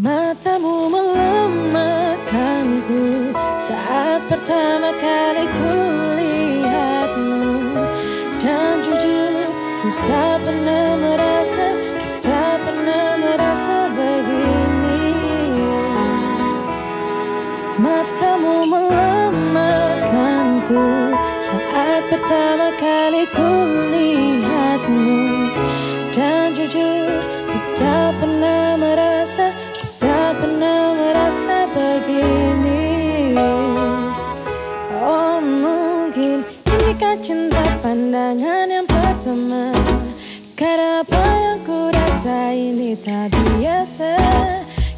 Matamu melemahkanku saat pertama kali ku lihatmu Dan jujur ku tak pernah merasa, tak pernah merasa begini. Matamu melemahkanku saat pertama kali ku lihatmu pandangan yang pertama. Karena apa yang ku rasa ini tak biasa.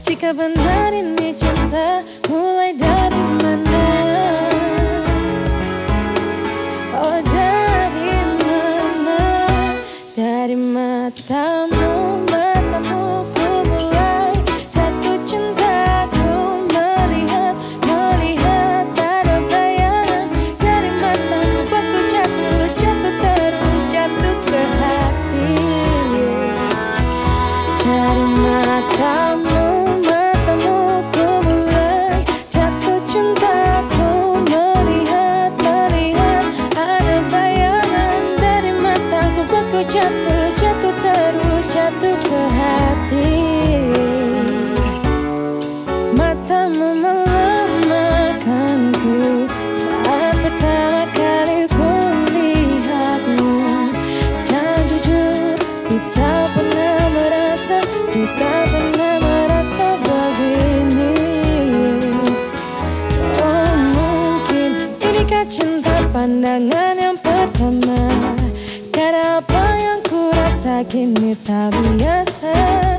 Jika benar ini cinta mulai hati. Matamu melemahkanku. Saat pertama kali ku lihatmu Dan jujur ku pernah merasa, ku tak pernah merasa begini. Oh mungkin inikah cinta pandangan yang pertama rasa kini tak biasa Jika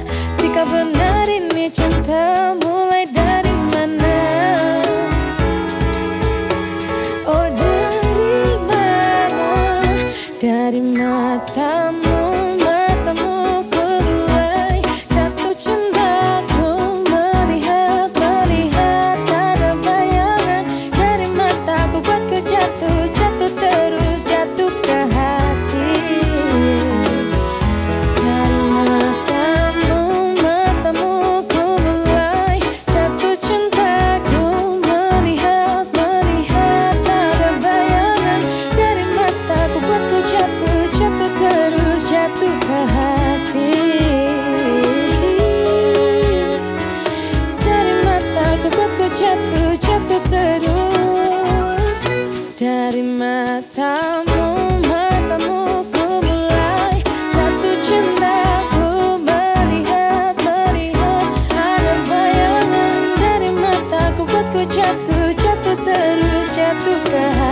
jatuh, jatuh terus jatuh ke